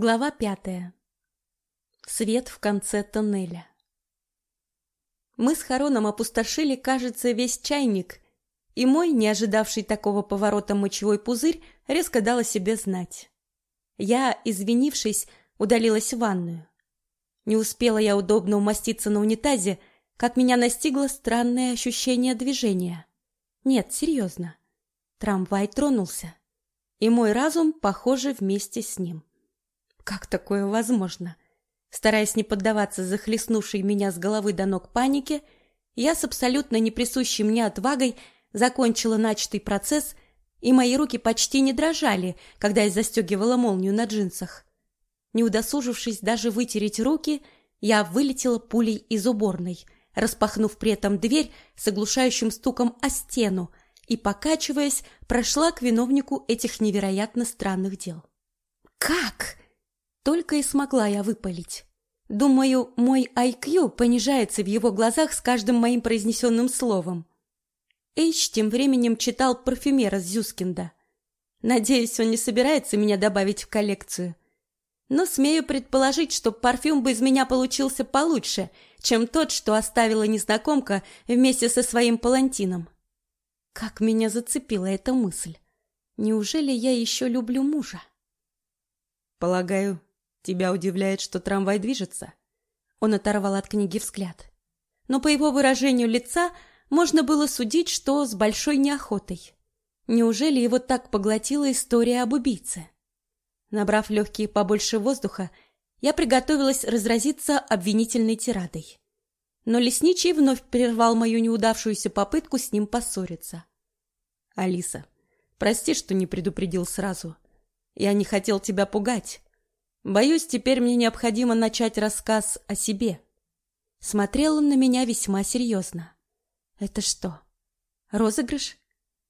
Глава пятая. Свет в конце тоннеля. Мы с Хароном опустошили, кажется, весь чайник, и мой, не ожидавший такого поворота мочевой пузырь, резко дал о себе знать. Я, извинившись, удалилась в ванную. Не успела я удобно умоститься на унитазе, как меня настигло странное ощущение движения. Нет, серьезно. Трамвай тронулся, и мой разум, похоже, вместе с ним. Как такое возможно? Стараясь не поддаваться захлестнувшей меня с головы до ног панике, я с абсолютно неприсущей мне отвагой закончила начатый процесс, и мои руки почти не дрожали, когда я застегивала молнию на джинсах. Не удосужившись даже вытереть руки, я вылетела пулей из уборной, распахнув при этом дверь с оглушающим стуком о стену и, покачиваясь, прошла к виновнику этих невероятно странных дел. «Как?» Только и смогла я выпалить. Думаю, мой IQ понижается в его глазах с каждым моим произнесенным словом. Эйч тем временем читал парфюмера Зюскинда. Надеюсь, он не собирается меня добавить в коллекцию. Но смею предположить, что парфюм бы из меня получился получше, чем тот, что оставила незнакомка вместе со своим палантином. Как меня зацепила эта мысль. Неужели я еще люблю мужа? Полагаю, Тебя удивляет, что трамвай движется? Он оторвал от книги взгляд. Но по его выражению лица можно было судить, что с большой неохотой. Неужели его так поглотила история об убийце? Набрав легкие побольше воздуха, я приготовилась разразиться обвинительной тирадой. Но лесничий вновь прервал мою неудавшуюся попытку с ним поссориться. Алиса, прости, что не предупредил сразу. Я не хотел тебя пугать. Боюсь, теперь мне необходимо начать рассказ о себе. Смотрел он на меня весьма серьезно. Это что, розыгрыш?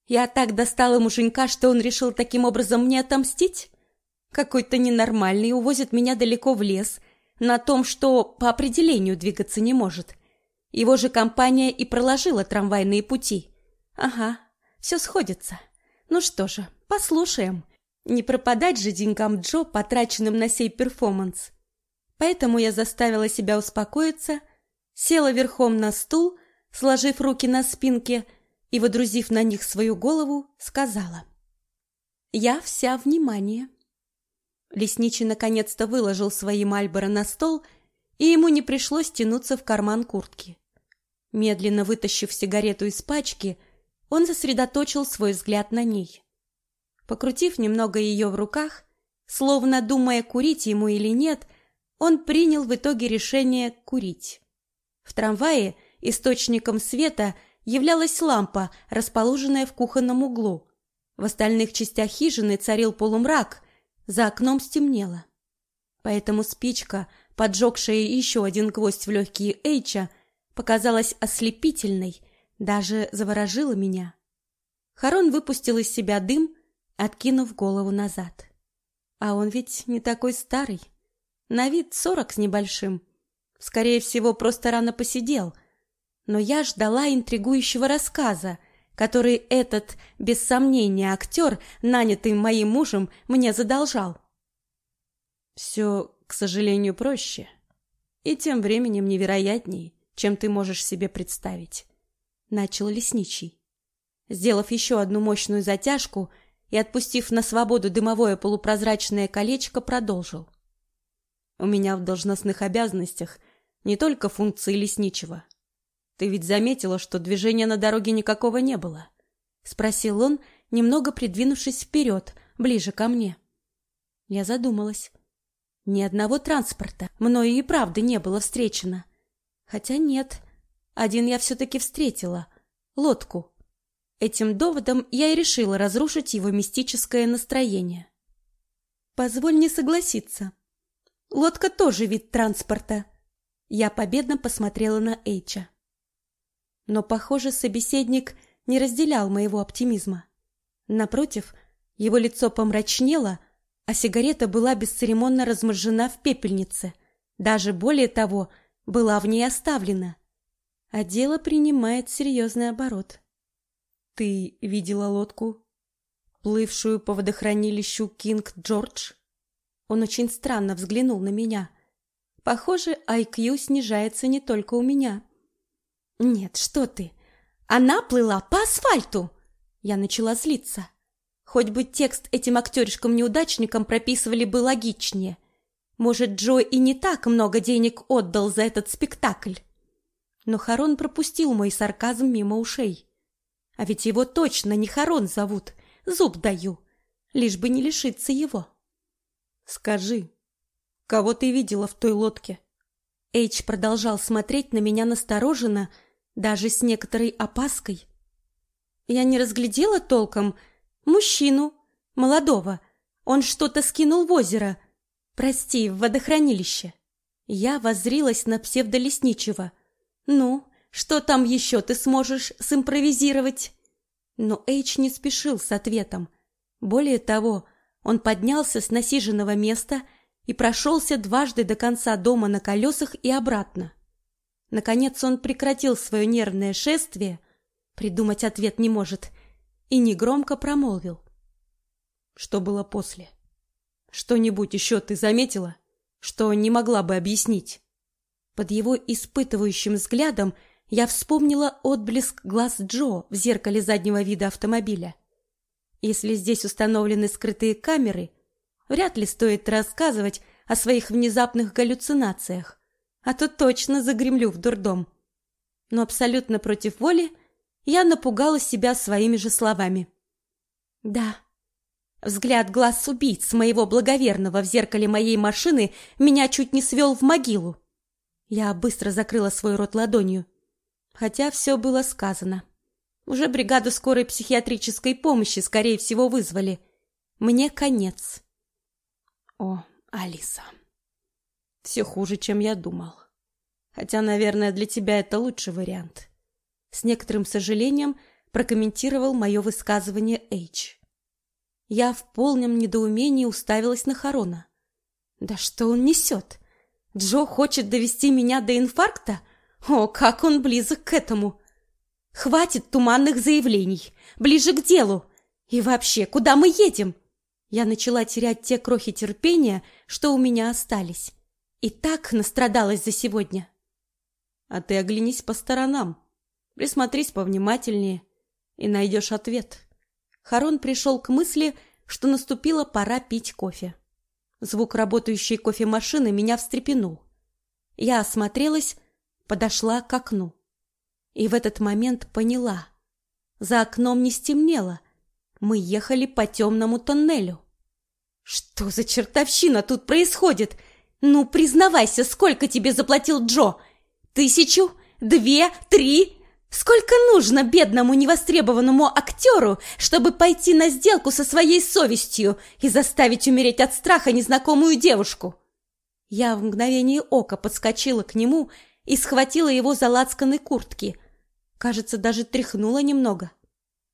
Я так достала муженька, что он решил таким образом мне отомстить? Какой-то ненормальный увозит меня далеко в лес, на том, что по определению двигаться не может. Его же компания и проложила трамвайные пути. Ага, все сходится. Ну что же, послушаем. Не пропадать же деньгам Джо, потраченным на сей перформанс. Поэтому я заставила себя успокоиться, села верхом на стул, сложив руки на спинке и, водрузив на них свою голову, сказала. «Я вся внимание». Лесничий наконец-то выложил свои Мальборо на стол, и ему не пришлось тянуться в карман куртки. Медленно вытащив сигарету из пачки, он сосредоточил свой взгляд на ней. Покрутив немного ее в руках, словно думая, курить ему или нет, он принял в итоге решение курить. В трамвае источником света являлась лампа, расположенная в кухонном углу. В остальных частях хижины царил полумрак, за окном стемнело. Поэтому спичка, поджегшая еще один гвоздь в легкие Эйча, показалась ослепительной, даже заворожила меня. Харон выпустил из себя дым, откинув голову назад. А он ведь не такой старый. На вид сорок с небольшим. Скорее всего, просто рано посидел. Но я ждала интригующего рассказа, который этот, без сомнения, актер, нанятый моим мужем, мне задолжал. Все, к сожалению, проще. И тем временем невероятней, чем ты можешь себе представить. Начал лесничий. Сделав еще одну мощную затяжку, и, отпустив на свободу дымовое полупрозрачное колечко, продолжил. «У меня в должностных обязанностях не только функции лесничего. Ты ведь заметила, что движения на дороге никакого не было?» — спросил он, немного придвинувшись вперед, ближе ко мне. Я задумалась. Ни одного транспорта мною и правда не было встречено. Хотя нет, один я все-таки встретила — лодку, Этим доводом я и решила разрушить его мистическое настроение. Позволь не согласиться. Лодка тоже вид транспорта. Я победно посмотрела на Эйча. Но, похоже, собеседник не разделял моего оптимизма. Напротив, его лицо помрачнело, а сигарета была бесцеремонно разморжена в пепельнице. Даже более того, была в ней оставлена. А дело принимает серьезный оборот. Ты видела лодку, плывшую по водохранилищу Кинг Джордж? Он очень странно взглянул на меня. Похоже, IQ снижается не только у меня. Нет, что ты? Она плыла по асфальту. Я начала злиться. Хоть бы текст этим актеришкам-неудачникам прописывали бы логичнее. Может, Джо и не так много денег отдал за этот спектакль. Но Харон пропустил мой сарказм мимо ушей. А ведь его точно не Харон зовут. Зуб даю. Лишь бы не лишиться его. Скажи, кого ты видела в той лодке? Эйч продолжал смотреть на меня настороженно, даже с некоторой опаской. Я не разглядела толком, Мужчину, молодого. Он что-то скинул в озеро. Прости, в водохранилище. Я воззрилась на псевдолесничего. Ну, что там еще ты сможешь симпровизировать? Но Эйч не спешил с ответом. Более того, он поднялся с насиженного места и прошелся дважды до конца дома на колесах и обратно. Наконец он прекратил свое нервное шествие. Придумать ответ не может и негромко промолвил. Что было после? Что-нибудь еще ты заметила, что не могла бы объяснить? Под его испытывающим взглядом я вспомнила отблеск глаз Джо в зеркале заднего вида автомобиля. Если здесь установлены скрытые камеры, вряд ли стоит рассказывать о своих внезапных галлюцинациях, а то точно загремлю в дурдом. Но абсолютно против воли я напугала себя своими же словами. Да, взгляд глаз убийц моего благоверного в зеркале моей машины меня чуть не свел в могилу. Я быстро закрыла свой рот ладонью, хотя все было сказано. Уже бригаду скорой психиатрической помощи, скорее всего, вызвали. Мне конец. О, Алиса, все хуже, чем я думал. Хотя, наверное, для тебя это лучший вариант. С некоторым сожалением прокомментировал мое высказывание Эйч. Я в полном недоумении уставилась на Харона. Да что он несет? Джо хочет довести меня до инфаркта? О, как он близок к этому! Хватит туманных заявлений, ближе к делу. И вообще, куда мы едем? Я начала терять те крохи терпения, что у меня остались. И так настрадалась за сегодня. А ты оглянись по сторонам, Присмотрись повнимательнее и найдешь ответ. Харон пришел к мысли, что наступила пора пить кофе. Звук работающей кофемашины меня встрепенул. Я осмотрелась, подошла к окну. И в этот момент поняла. За окном не стемнело. Мы ехали по темному тоннелю. Что за чертовщина тут происходит? Ну, признавайся, сколько тебе заплатил Джо? Тысячу? Две? Три? Сколько нужно бедному невостребованному актеру, чтобы пойти на сделку со своей совестью и заставить умереть от страха незнакомую девушку? Я в мгновение ока подскочила к нему и схватила его за лацканы куртки. Кажется, даже тряхнула немного.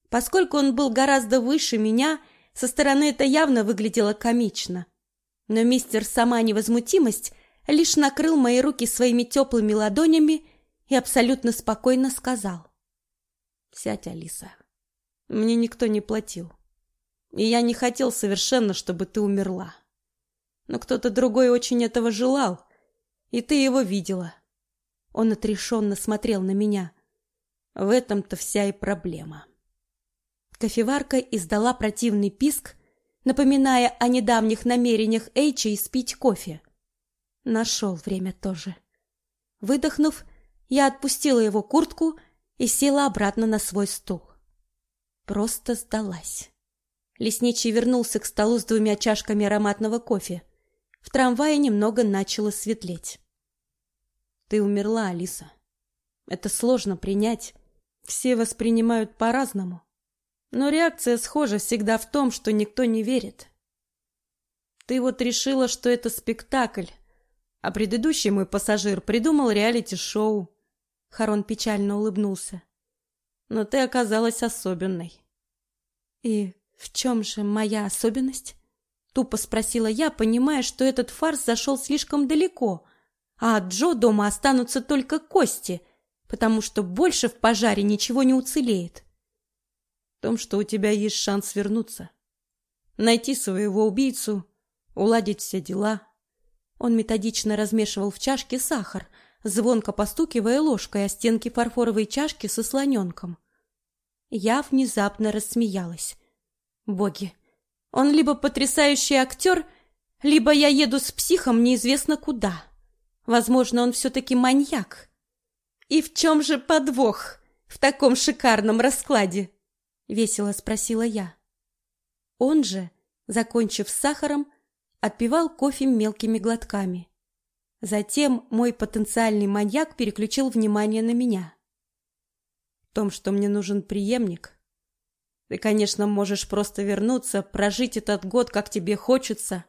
Поскольку он был гораздо выше меня, со стороны это явно выглядело комично. Но мистер сама невозмутимость лишь накрыл мои руки своими теплыми ладонями и абсолютно спокойно сказал. «Сядь, Алиса. Мне никто не платил. И я не хотел совершенно, чтобы ты умерла. Но кто-то другой очень этого желал, и ты его видела». Он отрешенно смотрел на меня. В этом-то вся и проблема. Кофеварка издала противный писк, напоминая о недавних намерениях Эйча испить кофе. Нашел время тоже. Выдохнув, я отпустила его куртку и села обратно на свой стул. Просто сдалась. Лесничий вернулся к столу с двумя чашками ароматного кофе. В трамвае немного начало светлеть. Ты умерла, Алиса. Это сложно принять. Все воспринимают по-разному. Но реакция схожа всегда в том, что никто не верит. Ты вот решила, что это спектакль, а предыдущий мой пассажир придумал реалити-шоу. Харон печально улыбнулся. Но ты оказалась особенной. И в чем же моя особенность? Тупо спросила я, понимая, что этот фарс зашел слишком далеко, а от Джо дома останутся только кости, потому что больше в пожаре ничего не уцелеет. В том, что у тебя есть шанс вернуться, найти своего убийцу, уладить все дела. Он методично размешивал в чашке сахар, звонко постукивая ложкой о стенки фарфоровой чашки со слоненком. Я внезапно рассмеялась. Боги, он либо потрясающий актер, либо я еду с психом неизвестно куда. Возможно, он все-таки маньяк. И в чем же подвох в таком шикарном раскладе? Весело спросила я. Он же, закончив с сахаром, отпивал кофе мелкими глотками. Затем мой потенциальный маньяк переключил внимание на меня. В том, что мне нужен преемник. Ты, конечно, можешь просто вернуться, прожить этот год, как тебе хочется,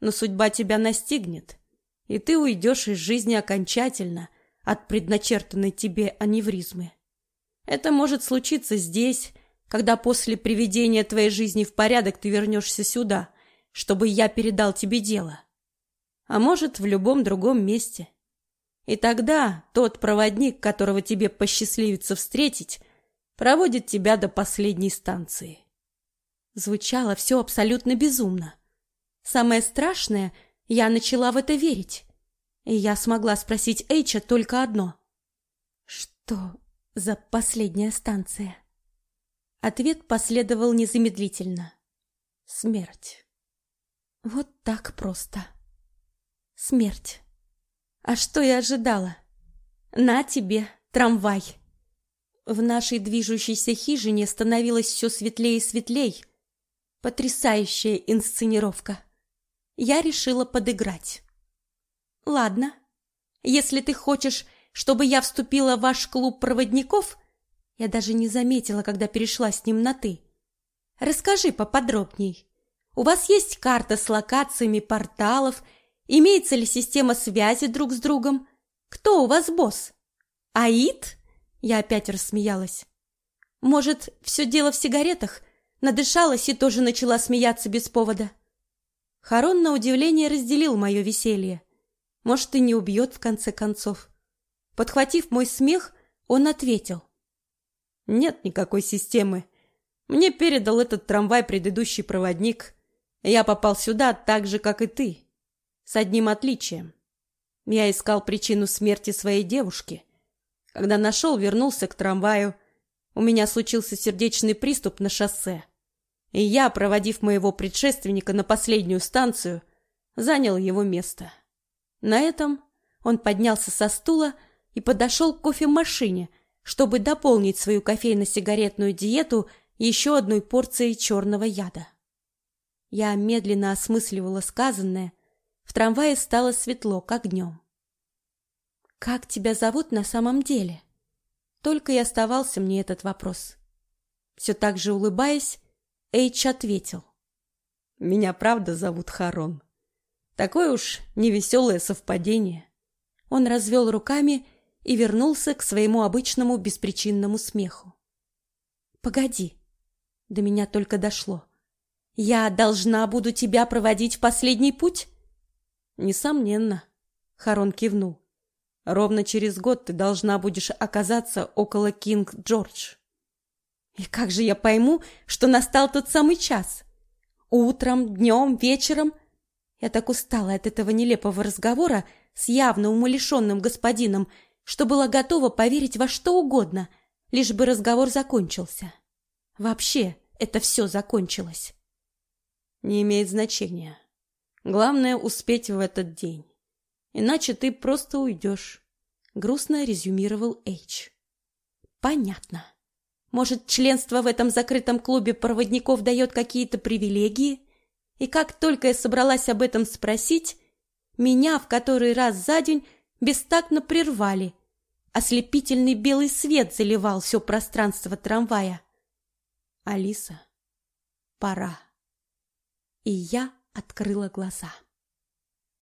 но судьба тебя настигнет, и ты уйдешь из жизни окончательно от предначертанной тебе аневризмы. Это может случиться здесь, когда после приведения твоей жизни в порядок ты вернешься сюда, чтобы я передал тебе дело. А может, в любом другом месте. И тогда тот проводник, которого тебе посчастливится встретить, проводит тебя до последней станции. Звучало все абсолютно безумно. Самое страшное, я начала в это верить. И я смогла спросить Эйча только одно. Что за последняя станция? Ответ последовал незамедлительно. Смерть. Вот так просто. Смерть. А что я ожидала? На тебе, трамвай. В нашей движущейся хижине становилось все светлее и светлей. Потрясающая инсценировка. Я решила подыграть. Ладно, если ты хочешь, чтобы я вступила в ваш клуб проводников, я даже не заметила, когда перешла с ним на «ты». Расскажи поподробней. У вас есть карта с локациями порталов? Имеется ли система связи друг с другом? Кто у вас босс? Аид? Я опять рассмеялась. Может, все дело в сигаретах? Надышалась и тоже начала смеяться без повода. Харон на удивление разделил мое веселье. Может, и не убьет в конце концов. Подхватив мой смех, он ответил. Нет никакой системы. Мне передал этот трамвай предыдущий проводник. Я попал сюда так же, как и ты. С одним отличием. Я искал причину смерти своей девушки. Когда нашел, вернулся к трамваю. У меня случился сердечный приступ на шоссе. И я, проводив моего предшественника на последнюю станцию, занял его место. На этом он поднялся со стула и подошел к кофемашине, чтобы дополнить свою кофейно-сигаретную диету еще одной порцией черного яда. Я медленно осмысливала сказанное. В трамвае стало светло, как днем. «Как тебя зовут на самом деле?» Только и оставался мне этот вопрос. Все так же улыбаясь, Эйч ответил. «Меня правда зовут Харон. Такое уж невеселое совпадение». Он развел руками и вернулся к своему обычному беспричинному смеху. «Погоди!» До меня только дошло. «Я должна буду тебя проводить в последний путь?» «Несомненно», — Харон кивнул. «Ровно через год ты должна будешь оказаться около Кинг-Джордж». «И как же я пойму, что настал тот самый час? Утром, днем, вечером?» Я так устала от этого нелепого разговора с явно умалишенным господином, что была готова поверить во что угодно, лишь бы разговор закончился. Вообще, это все закончилось. Не имеет значения. Главное успеть в этот день. Иначе ты просто уйдешь. Грустно резюмировал Эйч. Понятно. Может, членство в этом закрытом клубе проводников дает какие-то привилегии? И как только я собралась об этом спросить, меня в который раз за день бестактно прервали, Ослепительный белый свет заливал все пространство трамвая. Алиса, пора. И я открыла глаза.